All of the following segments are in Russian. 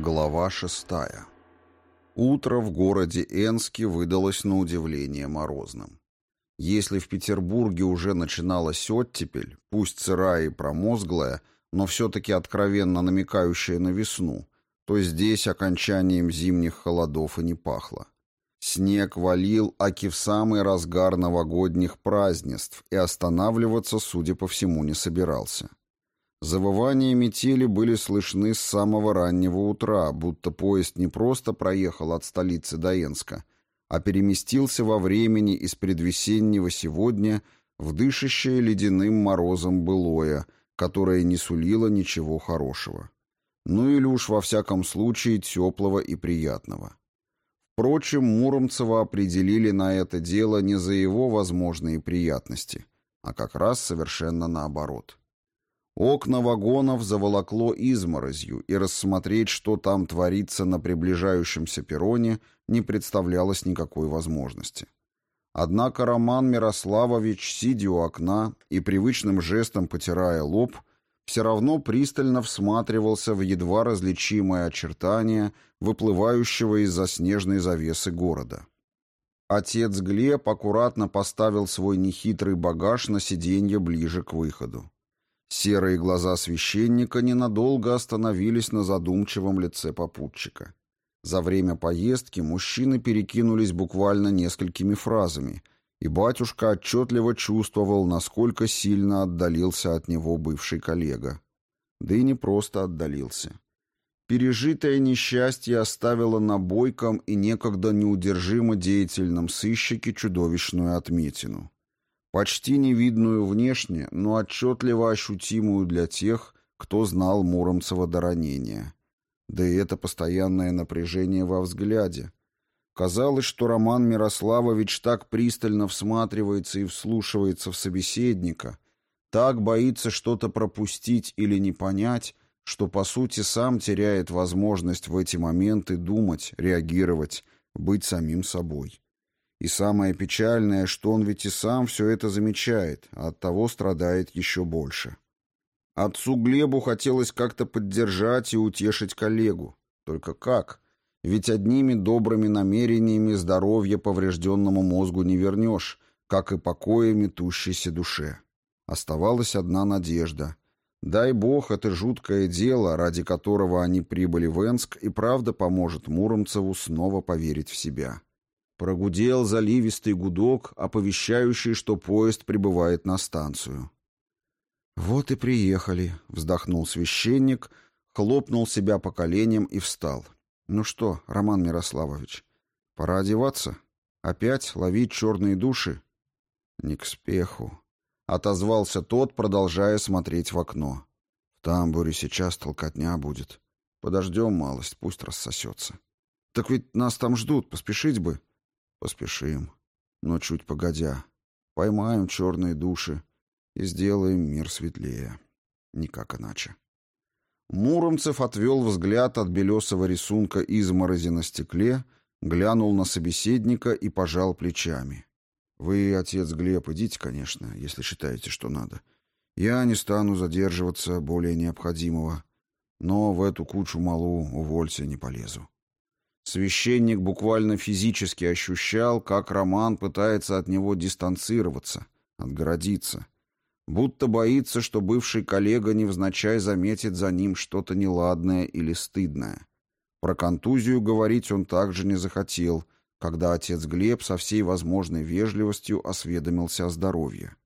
Глава шестая. Утро в городе Энске выдалось на удивление морозным. Если в Петербурге уже начиналась оттепель, пусть сырая и промозглая, но все-таки откровенно намекающая на весну, то здесь окончанием зимних холодов и не пахло. Снег валил, аки в самый разгар новогодних празднеств, и останавливаться, судя по всему, не собирался. Завывания метели были слышны с самого раннего утра, будто поезд не просто проехал от столицы до Энска, а переместился во времени из предвесеннего сегодня в дышащее ледяным морозом былое, которое не сулило ничего хорошего. Ну или уж во всяком случае теплого и приятного. Впрочем, Муромцева определили на это дело не за его возможные приятности, а как раз совершенно наоборот. Окна вагонов заволокло изморозью, и рассмотреть, что там творится на приближающемся перроне, не представлялось никакой возможности. Однако Роман Мирославович, сидя у окна и привычным жестом потирая лоб, все равно пристально всматривался в едва различимое очертание выплывающего из-за снежной завесы города. Отец Глеб аккуратно поставил свой нехитрый багаж на сиденье ближе к выходу. Серые глаза священника ненадолго остановились на задумчивом лице попутчика. За время поездки мужчины перекинулись буквально несколькими фразами, и батюшка отчетливо чувствовал, насколько сильно отдалился от него бывший коллега. Да и не просто отдалился. Пережитое несчастье оставило на бойком и некогда неудержимо деятельном сыщике чудовищную отметину почти невидную внешне, но отчетливо ощутимую для тех, кто знал Муромцева до ранения. Да и это постоянное напряжение во взгляде. Казалось, что Роман Мирославович так пристально всматривается и вслушивается в собеседника, так боится что-то пропустить или не понять, что по сути сам теряет возможность в эти моменты думать, реагировать, быть самим собой. И самое печальное, что он ведь и сам все это замечает, а оттого страдает еще больше. Отцу Глебу хотелось как-то поддержать и утешить коллегу. Только как? Ведь одними добрыми намерениями здоровье поврежденному мозгу не вернешь, как и покоя метущейся душе. Оставалась одна надежда. Дай бог, это жуткое дело, ради которого они прибыли в Энск, и правда поможет Муромцеву снова поверить в себя. Прогудел заливистый гудок, оповещающий, что поезд прибывает на станцию. «Вот и приехали», — вздохнул священник, хлопнул себя по коленям и встал. «Ну что, Роман Мирославович, пора одеваться? Опять ловить черные души?» «Не к спеху», — отозвался тот, продолжая смотреть в окно. «В тамбуре сейчас толкотня будет. Подождем малость, пусть рассосется». «Так ведь нас там ждут, поспешить бы». Поспешим, но чуть погодя. Поймаем черные души и сделаем мир светлее. Никак иначе. Муромцев отвел взгляд от белесого рисунка изморози на стекле, глянул на собеседника и пожал плечами. «Вы, отец Глеб, идите, конечно, если считаете, что надо. Я не стану задерживаться более необходимого, но в эту кучу малу увольте не полезу». Священник буквально физически ощущал, как Роман пытается от него дистанцироваться, отгородиться. Будто боится, что бывший коллега невзначай заметит за ним что-то неладное или стыдное. Про контузию говорить он также не захотел, когда отец Глеб со всей возможной вежливостью осведомился о здоровье.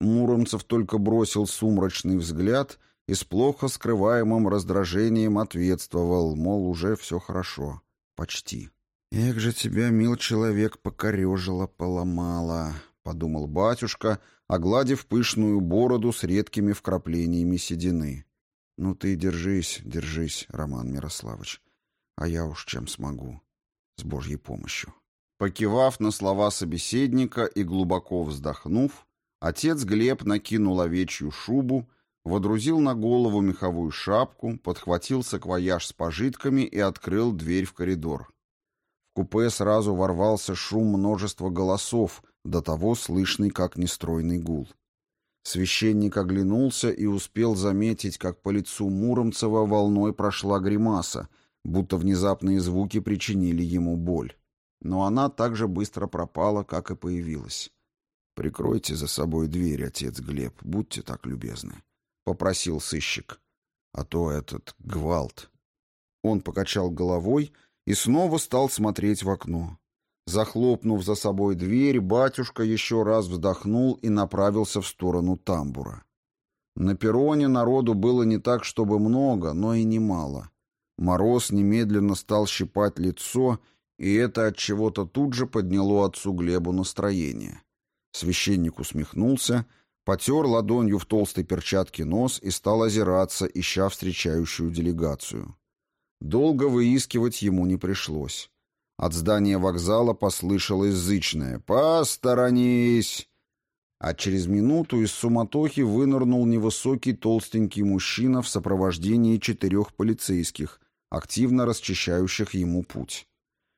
Муромцев только бросил сумрачный взгляд и с плохо скрываемым раздражением ответствовал, мол, уже все хорошо. Почти. «Эх же тебя, мил человек, покорежило, поломало», — подумал батюшка, огладив пышную бороду с редкими вкраплениями седины. «Ну ты держись, держись, Роман Мирославович, а я уж чем смогу, с Божьей помощью». Покивав на слова собеседника и глубоко вздохнув, отец Глеб накинул овечью шубу, водрузил на голову меховую шапку, подхватил саквояж с пожитками и открыл дверь в коридор. В купе сразу ворвался шум множества голосов, до того слышный, как нестройный гул. Священник оглянулся и успел заметить, как по лицу Муромцева волной прошла гримаса, будто внезапные звуки причинили ему боль. Но она так же быстро пропала, как и появилась. «Прикройте за собой дверь, отец Глеб, будьте так любезны», — попросил сыщик. «А то этот гвалт». Он покачал головой и снова стал смотреть в окно. Захлопнув за собой дверь, батюшка еще раз вздохнул и направился в сторону тамбура. На перроне народу было не так, чтобы много, но и немало. Мороз немедленно стал щипать лицо, и это от чего-то тут же подняло отцу Глебу настроение. Священник усмехнулся, потер ладонью в толстой перчатке нос и стал озираться, ища встречающую делегацию. Долго выискивать ему не пришлось. От здания вокзала послышалось зычное «Посторонись!». А через минуту из суматохи вынырнул невысокий толстенький мужчина в сопровождении четырех полицейских, активно расчищающих ему путь.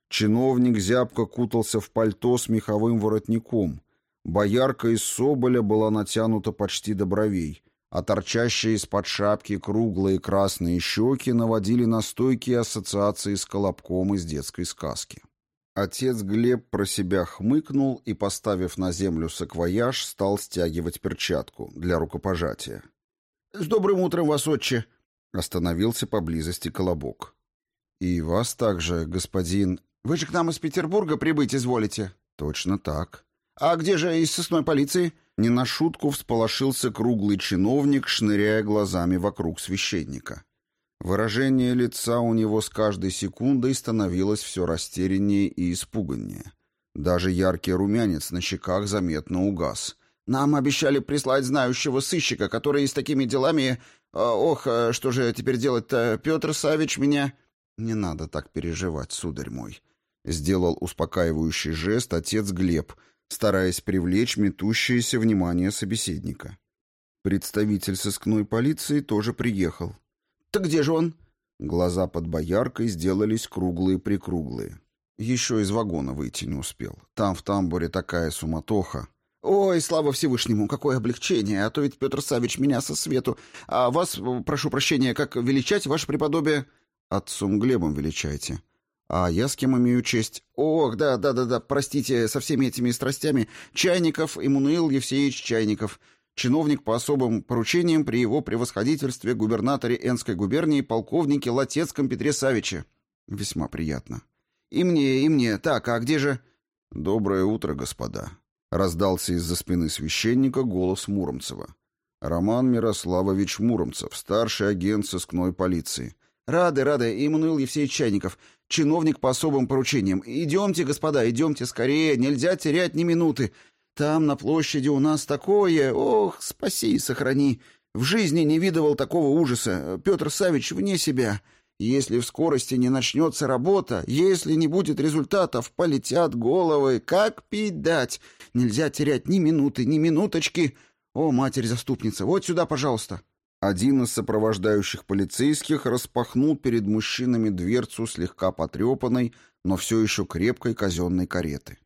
Чиновник зябко кутался в пальто с меховым воротником. Боярка из соболя была натянута почти до бровей, а торчащие из-под шапки круглые красные щеки наводили на стойкие ассоциации с колобком из детской сказки. Отец Глеб про себя хмыкнул и, поставив на землю саквояж, стал стягивать перчатку для рукопожатия. «С добрым утром вас, отче!» Остановился поблизости колобок. «И вас также, господин...» «Вы же к нам из Петербурга прибыть изволите?» «Точно так». «А где же из сыскной полиции?» Не на шутку всполошился круглый чиновник, шныряя глазами вокруг священника. Выражение лица у него с каждой секундой становилось все растеряннее и испуганнее. Даже яркий румянец на щеках заметно угас. «Нам обещали прислать знающего сыщика, который с такими делами... Э, ох, э, что же теперь делать-то? Петр Савич меня...» «Не надо так переживать, сударь мой», — сделал успокаивающий жест отец Глеб, стараясь привлечь метущееся внимание собеседника. Представитель сыскной полиции тоже приехал. «Так где же он?» Глаза под бояркой сделались круглые-прикруглые. Еще из вагона выйти не успел. Там в тамбуре такая суматоха. «Ой, слава Всевышнему, какое облегчение! А то ведь Петр Савич меня со свету. А вас, прошу прощения, как величать, ваше преподобие?» «Отцом Глебом величайте», а я с кем имею честь? Ох, да, да, да, да, простите, со всеми этими страстями. Чайников Иммануил Евсеевич Чайников, чиновник по особым поручениям при его превосходительстве губернаторе Энской губернии полковнике Латецком Петре Савиче. Весьма приятно. И мне, и мне. Так, а где же... Доброе утро, господа. Раздался из-за спины священника голос Муромцева. Роман Мирославович Муромцев, старший агент сыскной полиции. «Рады, рады, Иммануил Евсеевич Чайников чиновник по особым поручениям. Идемте, господа, идемте скорее, нельзя терять ни минуты. Там на площади у нас такое... Ох, спаси и сохрани. В жизни не видывал такого ужаса. Петр Савич вне себя. Если в скорости не начнется работа, если не будет результатов, полетят головы. Как пить дать? Нельзя терять ни минуты, ни минуточки. О, матерь-заступница, вот сюда, пожалуйста. Один из сопровождающих полицейских распахнул перед мужчинами дверцу слегка потрепанной, но все еще крепкой казенной кареты.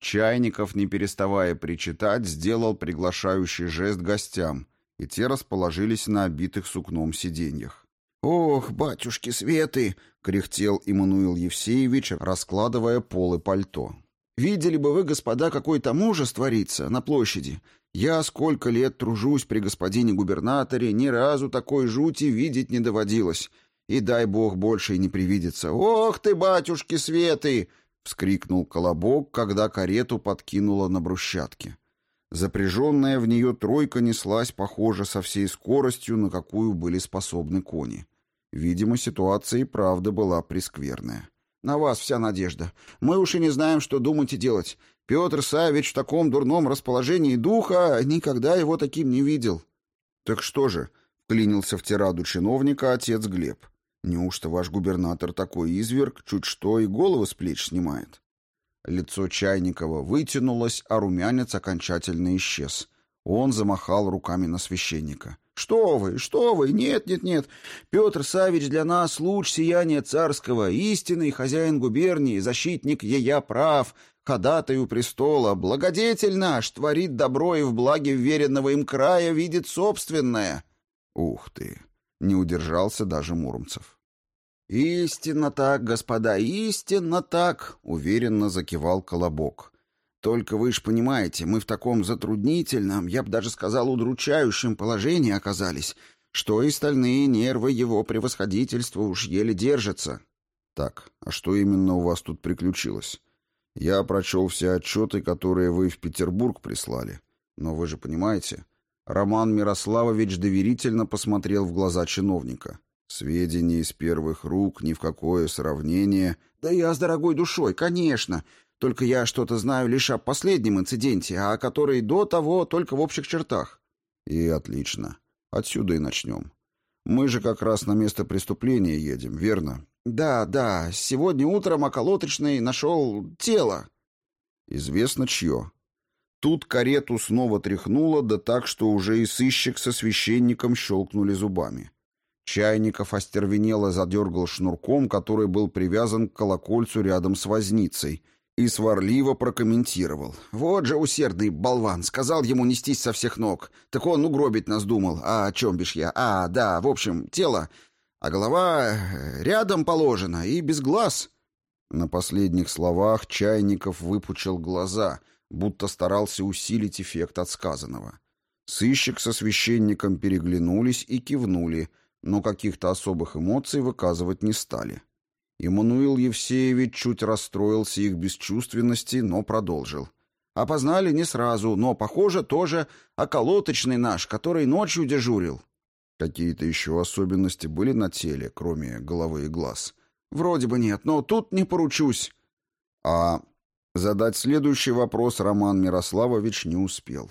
Чайников, не переставая причитать, сделал приглашающий жест гостям, и те расположились на обитых сукном сиденьях. «Ох, батюшки Светы!» — кряхтел Иммануил Евсеевич, раскладывая полы пальто. «Видели бы вы, господа, какой там ужас творится на площади. Я сколько лет тружусь при господине губернаторе, ни разу такой жути видеть не доводилось. И дай бог больше и не привидится. «Ох ты, батюшки Светы!» — вскрикнул Колобок, когда карету подкинула на брусчатке. Запряженная в нее тройка неслась, похоже, со всей скоростью, на какую были способны кони. Видимо, ситуация и правда была прескверная. «На вас вся надежда. Мы уж и не знаем, что думать и делать. Петр Савич в таком дурном расположении духа никогда его таким не видел. Так что же, вклинился в тираду чиновника отец Глеб. Неужто ваш губернатор такой изверг, чуть что и голову с плеч снимает? Лицо Чайникова вытянулось, а румянец окончательно исчез. Он замахал руками на священника. «Что вы, что вы, нет, нет, нет. Петр Савич для нас луч сияния царского, истинный хозяин губернии, защитник ея прав, ходатай у престола, благодетель наш, творит добро и в благе вверенного им края видит собственное». «Ух ты!» — не удержался даже Муромцев. «Истинно так, господа, истинно так!» — уверенно закивал Колобок. «Только вы ж понимаете, мы в таком затруднительном, я бы даже сказал, удручающем положении оказались, что и стальные нервы его превосходительства уж еле держатся». «Так, а что именно у вас тут приключилось? Я прочел все отчеты, которые вы в Петербург прислали. Но вы же понимаете...» Роман Мирославович доверительно посмотрел в глаза чиновника. Сведения из первых рук, ни в какое сравнение. «Да я с дорогой душой, конечно. Только я что-то знаю лишь о последнем инциденте, а о которой до того только в общих чертах». «И отлично. Отсюда и начнем. Мы же как раз на место преступления едем, верно?» «Да, да. Сегодня утром околоточный нашел тело». «Известно чье?» Тут карету снова тряхнуло, да так, что уже и сыщик со священником щелкнули зубами. Чайников остервенело задергал шнурком, который был привязан к колокольцу рядом с возницей, и сварливо прокомментировал. «Вот же усердный болван! Сказал ему нестись со всех ног. Так он угробить нас думал. А о чем бишь я? А, да, в общем, тело. А голова э, рядом положена и без глаз». На последних словах Чайников выпучил глаза — будто старался усилить эффект от сказанного. Сыщик со священником переглянулись и кивнули, но каких-то особых эмоций выказывать не стали. Иммануил Евсеевич чуть расстроился их бесчувственности, но продолжил. «Опознали не сразу, но, похоже, тоже околоточный наш, который ночью дежурил». Какие-то еще особенности были на теле, кроме головы и глаз. «Вроде бы нет, но тут не поручусь». «А Задать следующий вопрос Роман Мирославович не успел.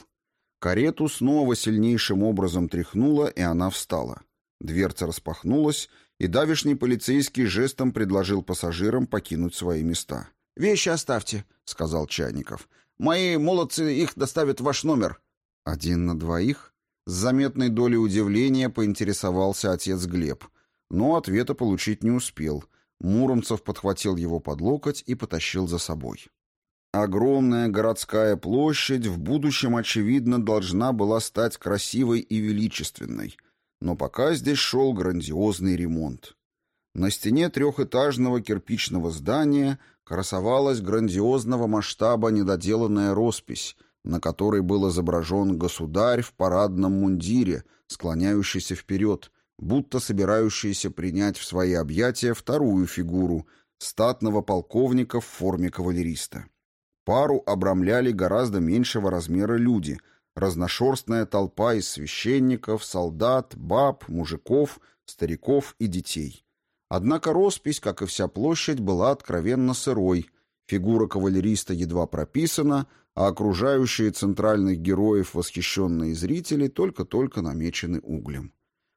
Карету снова сильнейшим образом тряхнуло, и она встала. Дверца распахнулась, и давишний полицейский жестом предложил пассажирам покинуть свои места. «Вещи оставьте», — сказал Чайников. «Мои молодцы их доставят в ваш номер». «Один на двоих?» С заметной долей удивления поинтересовался отец Глеб, но ответа получить не успел. Муромцев подхватил его под локоть и потащил за собой. Огромная городская площадь в будущем, очевидно, должна была стать красивой и величественной, но пока здесь шел грандиозный ремонт. На стене трехэтажного кирпичного здания красовалась грандиозного масштаба недоделанная роспись, на которой был изображен государь в парадном мундире, склоняющийся вперед, будто собирающийся принять в свои объятия вторую фигуру — статного полковника в форме кавалериста. Пару обрамляли гораздо меньшего размера люди, разношерстная толпа из священников, солдат, баб, мужиков, стариков и детей. Однако роспись, как и вся площадь, была откровенно сырой, фигура кавалериста едва прописана, а окружающие центральных героев восхищенные зрители только-только намечены углем.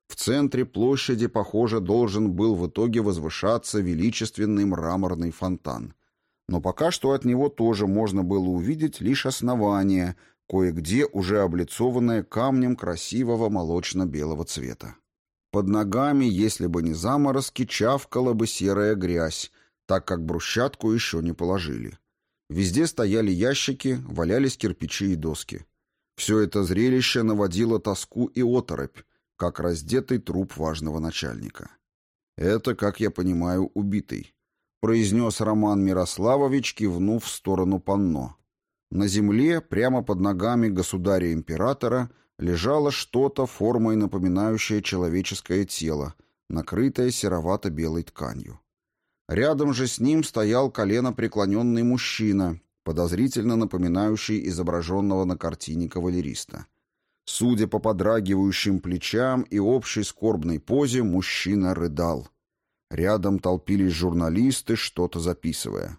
В центре площади, похоже, должен был в итоге возвышаться величественный мраморный фонтан – но пока что от него тоже можно было увидеть лишь основание, кое-где уже облицованное камнем красивого молочно-белого цвета. Под ногами, если бы не заморозки, чавкала бы серая грязь, так как брусчатку еще не положили. Везде стояли ящики, валялись кирпичи и доски. Все это зрелище наводило тоску и оторопь, как раздетый труп важного начальника. Это, как я понимаю, убитый произнес Роман Мирославович, кивнув в сторону панно. На земле, прямо под ногами государя-императора, лежало что-то формой напоминающее человеческое тело, накрытое серовато-белой тканью. Рядом же с ним стоял колено преклоненный мужчина, подозрительно напоминающий изображенного на картине кавалериста. Судя по подрагивающим плечам и общей скорбной позе, мужчина рыдал. Рядом толпились журналисты, что-то записывая.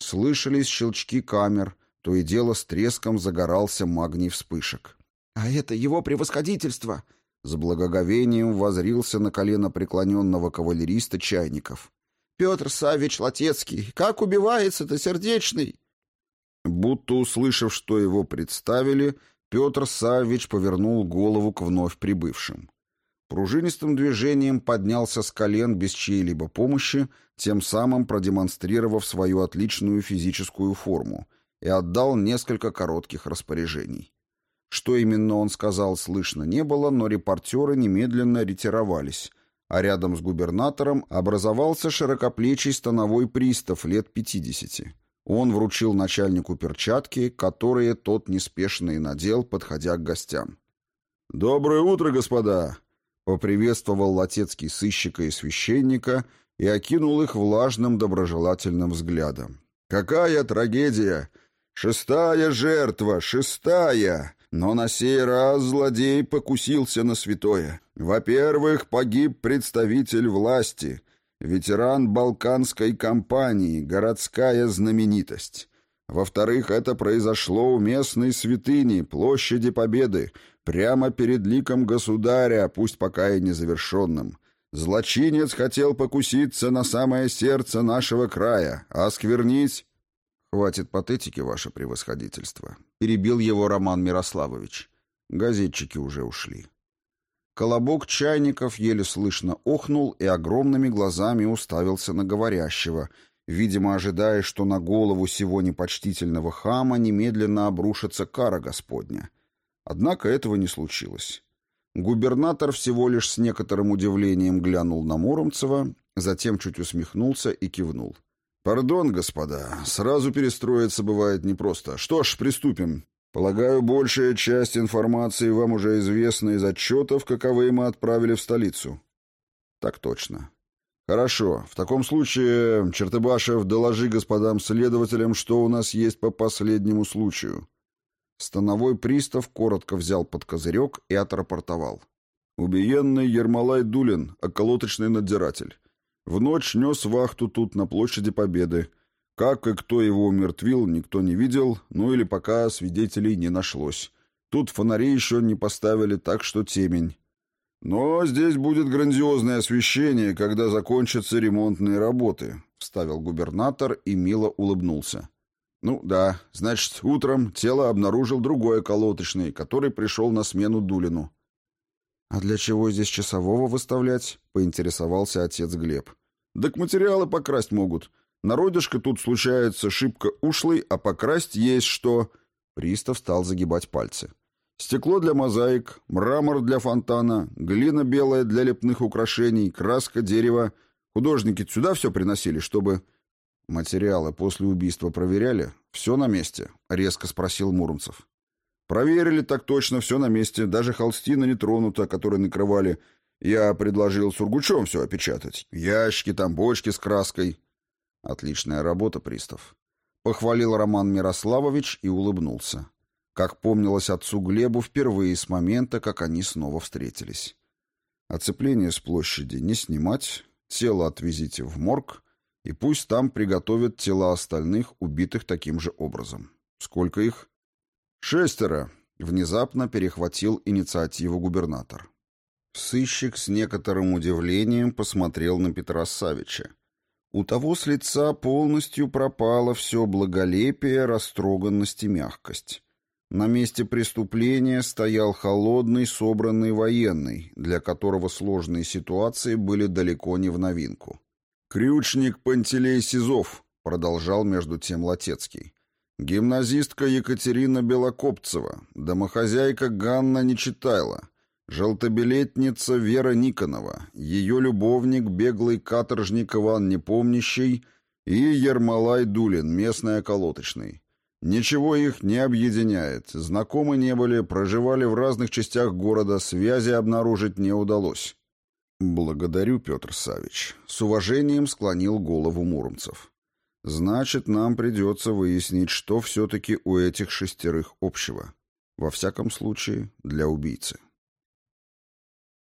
Слышались щелчки камер, то и дело с треском загорался магний вспышек. «А это его превосходительство!» С благоговением возрился на колено преклоненного кавалериста Чайников. «Петр Савич Латецкий, как убивается-то сердечный!» Будто услышав, что его представили, Петр Савич повернул голову к вновь прибывшим. Пружинистым движением поднялся с колен без чьей-либо помощи, тем самым продемонстрировав свою отличную физическую форму, и отдал несколько коротких распоряжений. Что именно он сказал, слышно не было, но репортеры немедленно ретировались, а рядом с губернатором образовался широкоплечий становой пристав лет пятидесяти. Он вручил начальнику перчатки, которые тот неспешно и надел, подходя к гостям. «Доброе утро, господа!» — поприветствовал латецкий сыщика и священника и окинул их влажным доброжелательным взглядом. «Какая трагедия! Шестая жертва! Шестая! Но на сей раз злодей покусился на святое. Во-первых, погиб представитель власти, ветеран Балканской кампании, городская знаменитость. Во-вторых, это произошло у местной святыни, площади Победы, прямо перед ликом государя, пусть пока и незавершенным. Злочинец хотел покуситься на самое сердце нашего края, осквернить... «Хватит патетики, ваше превосходительство», — перебил его Роман Мирославович. Газетчики уже ушли. Колобок чайников еле слышно охнул и огромными глазами уставился на говорящего, видимо, ожидая, что на голову сего непочтительного хама немедленно обрушится кара Господня. Однако этого не случилось. Губернатор всего лишь с некоторым удивлением глянул на Муромцева, затем чуть усмехнулся и кивнул. «Пардон, господа, сразу перестроиться бывает непросто. Что ж, приступим. Полагаю, большая часть информации вам уже известна из отчетов, каковые мы отправили в столицу. Так точно. Хорошо. В таком случае, Чертыбашев, доложи господам следователям, что у нас есть по последнему случаю. Становой пристав коротко взял под козырек и отрапортовал. Убиенный Ермолай Дулин, околоточный надзиратель. В ночь нес вахту тут, на площади Победы. Как и кто его умертвил, никто не видел, ну или пока свидетелей не нашлось. Тут фонари еще не поставили, так что темень. Но здесь будет грандиозное освещение, когда закончатся ремонтные работы, вставил губернатор и мило улыбнулся. Ну да, значит, утром тело обнаружил другой околоточный, который пришел на смену Дулину. А для чего здесь часового выставлять? поинтересовался отец Глеб. Так материалы покрасть могут. Народишко тут случается шибко ушлый, а покрасть есть что...» Пристав стал загибать пальцы. «Стекло для мозаик, мрамор для фонтана, глина белая для лепных украшений, краска, дерево. Художники сюда все приносили, чтобы...» «Материалы после убийства проверяли? Все на месте?» — резко спросил Муромцев. «Проверили так точно, все на месте. Даже холстина не тронута, которой накрывали. Я предложил сургучом все опечатать. Ящики там, бочки с краской. Отличная работа, пристав. Похвалил Роман Мирославович и улыбнулся. Как помнилось отцу Глебу впервые с момента, как они снова встретились. Оцепление с площади не снимать, тело отвезите в морг, и пусть там приготовят тела остальных, убитых таким же образом. Сколько их? Шестеро. Внезапно перехватил инициативу губернатор. Сыщик с некоторым удивлением посмотрел на Петра Савича. У того с лица полностью пропало все благолепие, растроганность и мягкость. На месте преступления стоял холодный, собранный военный, для которого сложные ситуации были далеко не в новинку. «Крючник Пантелей Сизов», — продолжал между тем Латецкий. «Гимназистка Екатерина Белокопцева, домохозяйка Ганна Нечитайла, Желтобилетница Вера Никонова, ее любовник, беглый каторжник Иван Непомнящий и Ермолай Дулин, местный околоточный. Ничего их не объединяет, знакомы не были, проживали в разных частях города, связи обнаружить не удалось. «Благодарю, Петр Савич», — с уважением склонил голову Муромцев. «Значит, нам придется выяснить, что все-таки у этих шестерых общего. Во всяком случае, для убийцы».